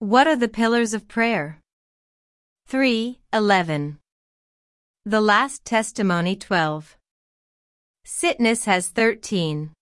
What are the pillars of prayer? 3. 11. The last testimony 12. Sitness has 13.